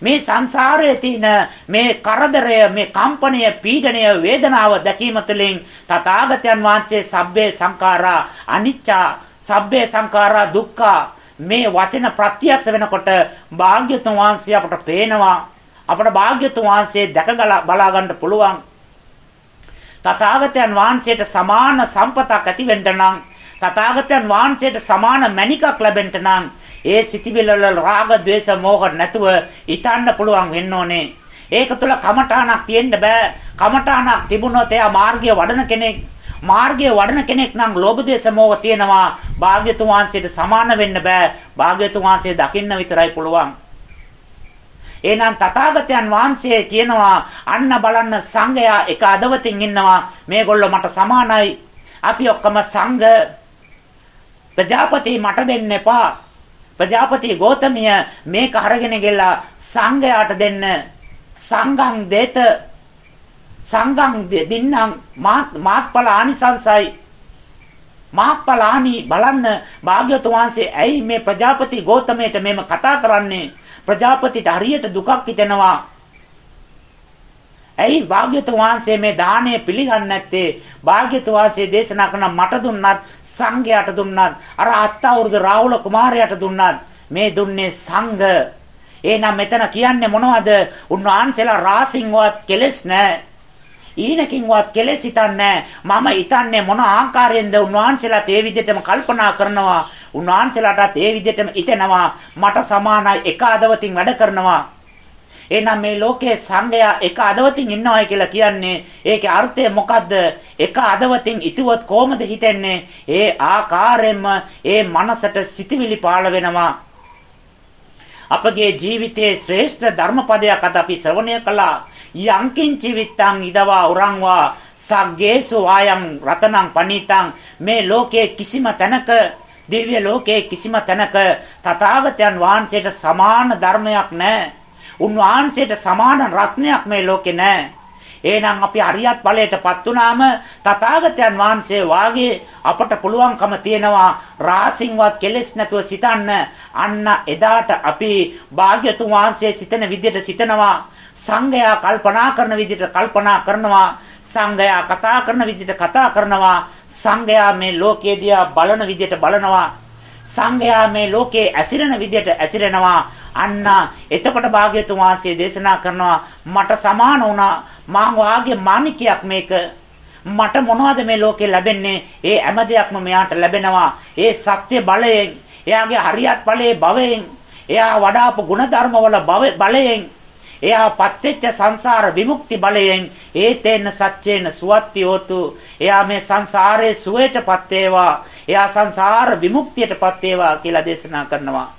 මේ සංසාරයේ තියෙන මේ කරදරය මේ කම්පනය පීඩනය වේදනාව දැකීම තුළින් තථාගතයන් වහන්සේ සබ්බේ සංඛාරා අනිච්චා සබ්බේ සංඛාරා දුක්ඛා මේ වචන ප්‍රත්‍යක්ෂ වෙනකොට භාග්‍යතුන් වහන්සේ අපට පේනවා. අපට භාග්‍යතුන් වහන්සේ දැක බලා ගන්න පුළුවන්. තථාගතයන් වහන්සේට සමාන සම්පතක් ඇති වෙන්න නම් තථාගතයන් වහන්සේට සමාන මණිකක් ලැබෙන්න නම් ඒ සිටිවිල්ල වල රාග, ద్వේෂ, මෝහ නැතුව ඊටන්න පුළුවන් වෙන්න ඕනේ. ඒක තුළ කමඨාණක් තියෙන්න බෑ. කමඨාණක් තිබුණොත් එයා මාර්ගය වඩන කෙනෙක්. මාර්ගය වඩන කෙනෙක් නම් ලෝභ දේශ මොහ තියෙනවා. භාග්‍යතුන් වහන්සේට සමාන වෙන්න බෑ. භාග්‍යතුන් වහන්සේ දකින්න විතරයි පුළුවන්. එහෙනම් තථාගතයන් වහන්සේ කියනවා අන්න බලන්න සංඝයා එක අදවතින් ඉන්නවා. මේගොල්ලෝ මට සමානයි. අපි ඔක්කොම සංඝ. ප්‍රජාපති මට දෙන්න එපා. ප්‍රජාපති ගෝතමිය මේක අරගෙන ගිහලා සංඝයාට දෙන්න. සංඝං දෙත. සංඝං දින්නම්. මාත්ඵල ආනිසංසයි. මාත්ඵලානි බලන්න භාග්‍යතුන් වහන්සේ ඇයි මේ ප්‍රජාපති ගෝතමයට මේම කතා කරන්නේ ප්‍රජාපතිට හරියට දුකක් හිතෙනවා. ඇයි භාග්‍යතුන් වහන්සේ මේ දාණය පිළිගන්නේ නැත්තේ? භාග්‍යතුන් වහන්සේ දේශනා කරන මට දුන්නත් සංඝයාට දුන්නත් අර අත්තවරුද රාහුල කුමාරයාට දුන්නත් මේ දුන්නේ සංඝ. එහෙනම් මෙතන කියන්නේ මොනවද? උන්වහන්සේලා රාසින්වත් කෙලස් නැහැ. ඊනකින්වත් කෙලෙස් හිතන්නේ මම හිතන්නේ මොන ආකාරයෙන්ද උන්වහන්සේලාත් ඒ විදිහටම කල්පනා කරනවා. උන්වහන්සේලාටත් ඒ විදිහටම හිතෙනවා. මට සමානයි එක අදවතින් වැඩ කරනවා. එහෙනම් මේ ලෝකයේ සංගය එක අදවතින් ඉන්නවයි කියලා කියන්නේ. ඒකේ අර්ථය මොකද්ද? එක අදවතින් ඉතුවත් කොහොමද හිතෙන්නේ? ඒ ආකාරයෙන්ම ඒ මනසට සිටිවිලි පාළ වෙනවා. අපගේ ජීවිතයේ ශ්‍රේෂ්ඨ ධර්මපදයක් අද අපි ශ්‍රවණය කළා. යංකින් චිවිත්තං ඉදවා උරංවා සග්ගේසු ආයම් රතනං පණීතං මේ ලෝකයේ කිසිම තැනක දිව්‍ය ලෝකයේ කිසිම තැනක තථාගතයන් වහන්සේට සමාන ධර්මයක් නැහැ. උන්වහන්සේට සමාන රත්නයක් මේ ලෝකේ නැහැ. එහෙනම් අපි අරියත් ඵලයටපත් වුනාම තථාගතයන් වහන්සේ වාගේ අපට පුළුවන්කම තියෙනවා රාසින්වත් කෙලෙස් නැතුව සිතන්න. අන්න එදාට අපි භාග්‍යතුන් වහන්සේ සිතන විදිහට සිතනවා. සංඝයා කල්පනා කරන විදිහට කල්පනා කරනවා. සංඝයා කතා කරන විදිහට කතා කරනවා. සංඝයා මේ ලෝකයේ දිහා බලන විදිහට බලනවා. සංඝයා මේ ලෝකේ ඇසිරෙන විදිහට ඇසිරෙනවා. අන්න එතකොට භාග්‍යතුන් වහන්සේ දේශනා කරනවා මට සමාන වුණා මා වාගේ මානිකයක් මේක මට මොනවද මේ ලෝකේ ලැබෙන්නේ ඒ හැම දෙයක්ම මෙයාට ලැබෙනවා ඒ සත්‍ය බලයෙන් එයාගේ හරියත් ඵලයේ භවයෙන් එයා වඩාපු ಗುಣධර්මවල බලයෙන් එයා පත්වෙච්ච සංසාර විමුක්ති බලයෙන් ඒතේන සත්‍යේන සුවත්තියෝතු එයා මේ සංසාරයේ සුවයටපත් වේවා එයා සංසාර විමුක්තියටපත් වේවා කියලා දේශනා කරනවා.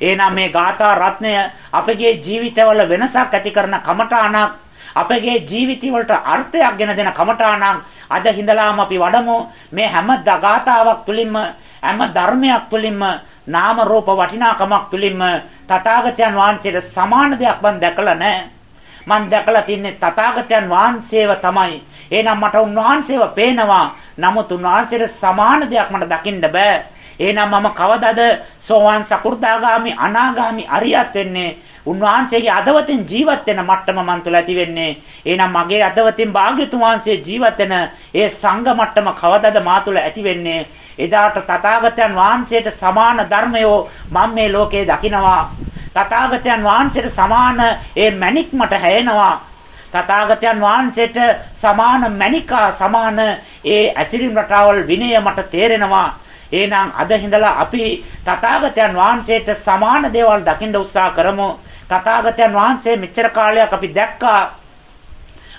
එහෙනම් මේ ගාථා රත්නය අපගේ ජීවිතවල වෙනසක් ඇති කරන කමඨාණක් අපගේ ජීවිතය වලට අර්ථයක් ගෙන දෙන කමඨාණක් අද හිඳලාම අපි වඩමු. මේ හැම ගාථාවක් තුලින්ම හැම ධර්මයක් තුලින්ම නාම රූප වටිනාකමක් තුලින්ම තථාගතයන් වහන්සේට සමාන දෙයක් මම දැකලා නැහැ. මම දැකලා තින්නේ තථාගතයන් වහන්සේව තමයි. එහෙනම් මට උන්වහන්සේව පේනවා. නමුත් උන්වහන්සේට සමාන දෙයක් මට දකින්න බෑ. එහෙනම් මම කවදද සෝවාන් සකු르දාගාමි අනාගාමි අරියත් වෙන්නේ? උන්වහන්සේගේ අදවතින් ජීවත් වෙන මට්ටම මන් තුළ ඇති වෙන්නේ. එහෙනම් මගේ අදවතින් භාග්‍යතුන් වහන්සේ ජීවත් වෙන ඒ සංඝ මට්ටම කවදද මා තුළ ඇති වෙන්නේ? එදාට තථාගතයන් වහන්සේට සමාන ධර්මයෝ මම මේ ලෝකේ දකිනවා. තථාගතයන් වහන්සේට සමාන ඒ මණික් මට හැයෙනවා. තථාගතයන් වහන්සේට සමාන මණිකා සමාන ඒ ඇසිරින් රටාවල් විනය මට තේරෙනවා. එහෙනම් අද හිඳලා අපි තථාගතයන් වහන්සේට සමාන දේවල් දකින්න උත්සාහ කරමු. තථාගතයන් වහන්සේ මෙච්චර කාලයක් අපි දැක්කා.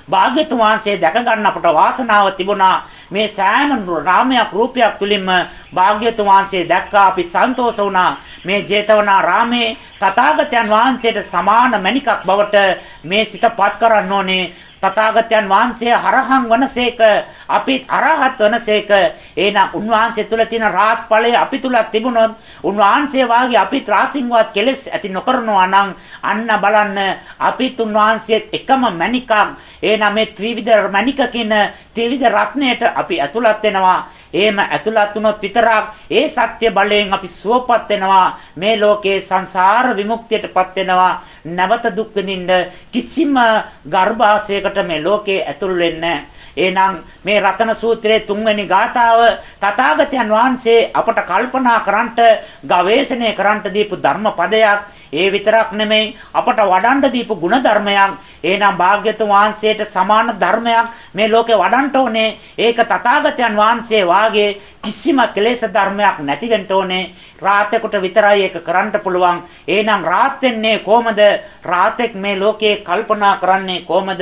භාග්‍යතුන් වහන්සේ දැක ගන්න අපට වාසනාව තිබුණා. මේ සෑම රාමයක් රූපයක් තුලින්ම භාග්‍යතුන් වහන්සේ දැක්කා. අපි සන්තෝෂ වුණා. මේ ජේතවනා රාමේ තථාගතයන් වහන්සේට සමාන මණිකක් බවට මේ සිතපත් කරන්න ඕනේ. තථාගතයන් වහන්සේ හරහන් වනසේක අපිත් අරහත් වනසේක. එහෙනම් උන්වහන්සේ තුල තියෙන රාත් ඵලය අපි තුල තිබුණොත් උන්වහන්සේ වාගේ අපිත් රාසින්වත් කෙලෙස් ඇති නොකරනවා නම් අන්න බලන්න අපිත් උන්වහන්සේත් එකම මණිකක්. එහෙනම් මේ ත්‍රිවිධ මණික කියන ත්‍රිවිධ රත්නයට අපි ඇතුළත් වෙනවා. එහෙම ඇතුළත් වුණොත් විතරක් ඒ සත්‍ය බලයෙන් අපි සුවපත් වෙනවා. මේ ලෝකේ සංසාර විමුක්තියටපත් වෙනවා. නැවත දුක් විඳින්න කිසිම ගර්භාෂයකට මේ ලෝකේ ඇතුල් වෙන්නේ එහෙනම් මේ රතන සූත්‍රයේ තුන්වෙනි ගාථාව තථාගතයන් වහන්සේ අපට කල්පනා කරන්නට ගවේෂණය කරන්නට දීපු ධර්මපදයක් ඒ විතරක් නෙමෙයි අපට වඩන්න දීපු ಗುಣධර්මයක්. එහෙනම් භාග්‍යතුන් වහන්සේට සමාන ධර්මයක් මේ ලෝකේ වඩන්න ඕනේ. ඒක තථාගතයන් වහන්සේ වාගේ කිසිම කෙලෙස් ධර්මයක් නැති වෙන්න ඕනේ. රාතේකට විතරයි ඒක කරන්න පුළුවන්. එහෙනම් රාත් වෙන්නේ කොහමද? රාතෙක් මේ ලෝකේ කල්පනා කරන්නේ කොහමද?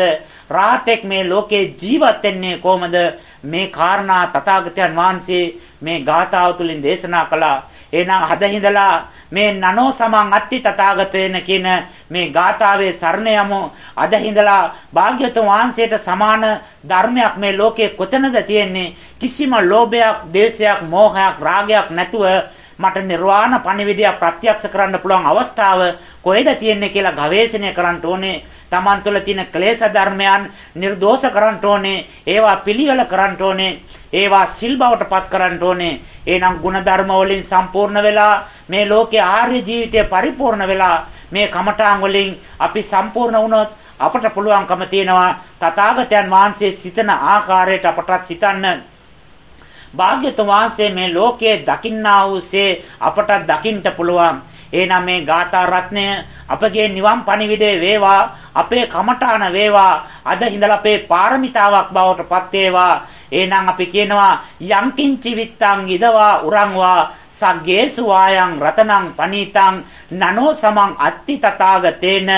රාතෙක් මේ ලෝකේ ජීවත් වෙන්නේ කොහමද? මේ කාරණා තථාගතයන් වහන්සේ මේ ගාථාව තුළින් දේශනා කළා. එහෙනම් හදින්දලා මේ නනෝ සමං අත්ති තථාගතේන කියන මේ ගාථාවේ සරණ යමු අද හිඳලා භාග්‍යතුන් වහන්සේට සමාන ධර්මයක් මේ ලෝකේ කොතනද තියෙන්නේ කිසිම ලෝභයක්, දේශයක්, මෝහයක්, රාගයක් නැතුව මට නිර්වාණ පණිවිඩය ප්‍රත්‍යක්ෂ කරන්න පුළුවන් අවස්ථාව කොහෙද තියෙන්නේ කියලා ගවේෂණය කරන්න ඕනේ. Taman තුළ තියෙන ක්ලේශ ධර්මයන් නිර්දෝෂ කරන්න ඕනේ. ඒවා පිළිවෙල කරන්න ඕනේ. ඒවා සිල් බවට පත් කරන්න ඕනේ. එහෙනම් ಗುಣධර්ම වලින් සම්පූර්ණ වෙලා මේ ලෝකේ ආර්ය ජීවිතය පරිපූර්ණ වෙලා මේ කමඨාන් වලින් අපි සම්පූර්ණ වුණොත් අපට පුළුවන්කම තියෙනවා තථාගතයන් වහන්සේ සිතන ආකාරයට අපටත් සිතන්න භාග්‍යතුන් වහන්සේ මේ ලෝකයේ දකින්නා වූසේ අපට දකින්න පුළුවන්. එහෙනම් මේ ගාථා රත්නය අපගේ නිවන් පණිවිඩේ වේවා අපේ කමඨාන වේවා අද හිඳලා අපේ පාරමිතාවක් බවට පත් වේවා එහෙනම් අපි කියනවා යංකින්චි විත්තං ඉදවා උරංවා සග්ගේසු ආයන් රතනං පනීතං නනෝ සමං අත්ති තථාගතේන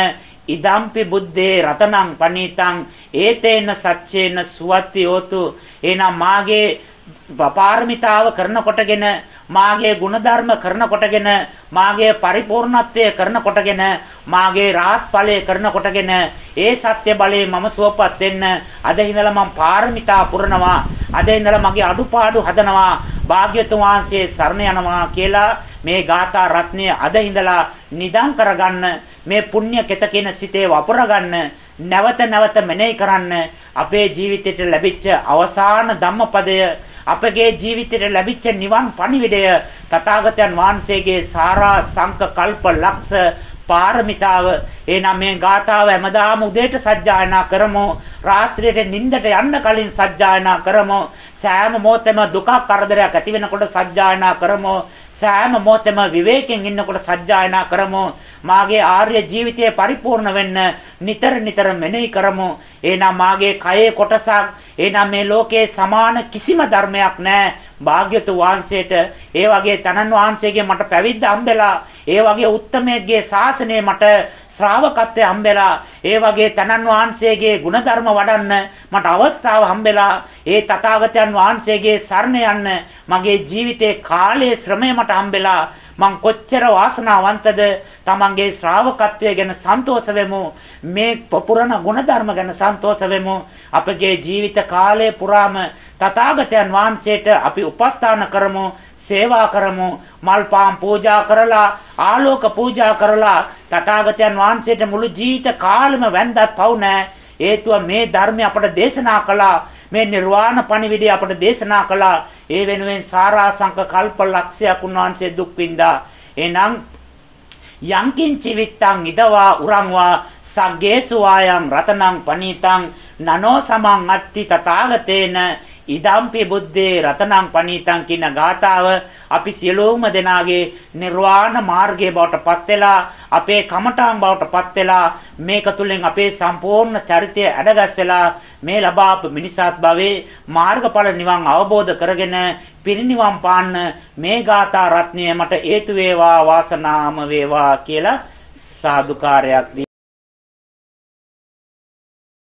ඉදම්පි බුද්දේ රතනං පනීතං ඒතේන සච්චේන සුවත්ති හෝතු එහෙනම් මාගේ පාරමිතාව කරන කොටගෙන මාගේ ಗುಣධර්ම කරන කොටගෙන මාගේ පරිපූර්ණත්වය කරන කොටගෙන මාගේ රාහත් ඵලය කරන කොටගෙන ඒ සත්‍ය බලයේ මම සුවපත් වෙන්න අද ඉඳලා මම පාරමිතා පුරනවා අද ඉඳලා මගේ අඩුපාඩු හදනවා භාග්‍යතුන් වහන්සේ සරණ යනවා කියලා මේ ගාථා රත්නය අද ඉඳලා නිදන් කරගන්න මේ පුණ්‍ය කෙත කියන සිතේ වපුරගන්න නැවත නැවත මෙනෙහි කරන්න අපේ ජීවිතයට ලැබිච්ච අවසාන ධම්මපදය අපගේ ජීවිතයට ලැබිච්ච නිවන් පණිවිඩය තථාගතයන් වහන්සේගේ සාරා සංක කල්ප ලක්ෂ පාරමිතාව. එනම් මේ ගාථාව හැමදාම උදේට සජ්ජායනා කරමු. රාත්‍රියට නිින්දට යන්න කලින් සජ්ජායනා කරමු. සෑම මොහොතෙම දුකක් කරදරයක් ඇති වෙනකොට සජ්ජායනා කරමු. සෑම මොහොතෙම විවේකයෙන් ඉන්නකොට සජ්ජායනා කරමු. මාගේ ආර්ය ජීවිතය පරිපූර්ණ වෙන්න නිතර නිතර මෙනෙහි කරමු. එනම් මාගේ කයේ කොටසක් එනම් මේ ලෝකේ සමාන කිසිම ධර්මයක් නැහැ. භාග්‍යතු වහන්සේට ඒ වගේ තනන් වහන්සේගේ මට පැවිද්ද හම්බෙලා ඒ වගේ උත්තමයේ ශාසනය මට ශ්‍රාවකත්වය හම්බෙලා ඒ වගේ තනන් වහන්සේගේ ಗುಣධර්ම වඩන්න මට අවස්ථාව හම්බෙලා ඒ තථාගතයන් වහන්සේගේ සරණ යන්න මගේ ජීවිතේ කාලයේ ශ්‍රමය මට හම්බෙලා මං කොච්චර වාසනාවන්තද තමන්ගේ ශ්‍රාවකත්වය ගැන සන්තෝෂ වෙමු මේ පුරණ ගුණධර්ම ගැන සන්තෝෂ වෙමු. අපගේ ජීවිත කාලය පුරාම තථාගතයන් වහන්සේට අපි උපස්ථාන කරමු. සේවා කරමු. මල් පාන් පූජා කරලා ආලෝක පූජා කරලා තථාගතයන් වහන්සේට මුළු ජීවිත කාලෙම වැන්දත් පවු නැහැ හේතුව මේ ධර්මය අපට දේශනා කළා. මේ නිර්වාණ පණිවිඩය අපට දේශනා කළා. ඒ වෙනුවෙන් සාරාංශක කල්ප ලක්ෂයක් උන්වහන්සේ දුක් විඳා එනම් යංකින් චිවිත්තං ඉදවා උරංවා සග්ගේසු ආයම් රතනං පනීතං නනෝ සමං අත්ති තථාගතේන ඉදම්පි බුද්දේ රතනං පනීතං කියන ගාතාව අපි සියලුම දෙනාගේ නිර්වාණ මාර්ගයේ බවට පත් වෙලා අපේ කමඨාන් බවට පත් වෙලා මේක තුලින් අපේ සම්පූර්ණ චරිතය ඇඩගස්සලා මේ ලබාපු මිනිසාත් භවයේ මාර්ගඵල නිවන් අවබෝධ කරගෙන පිරිනිවන් පාන්න මේ ගාථා රත්නය මට හේතු වේවා වාසනාම වේවා කියලා සාදුකාරයක්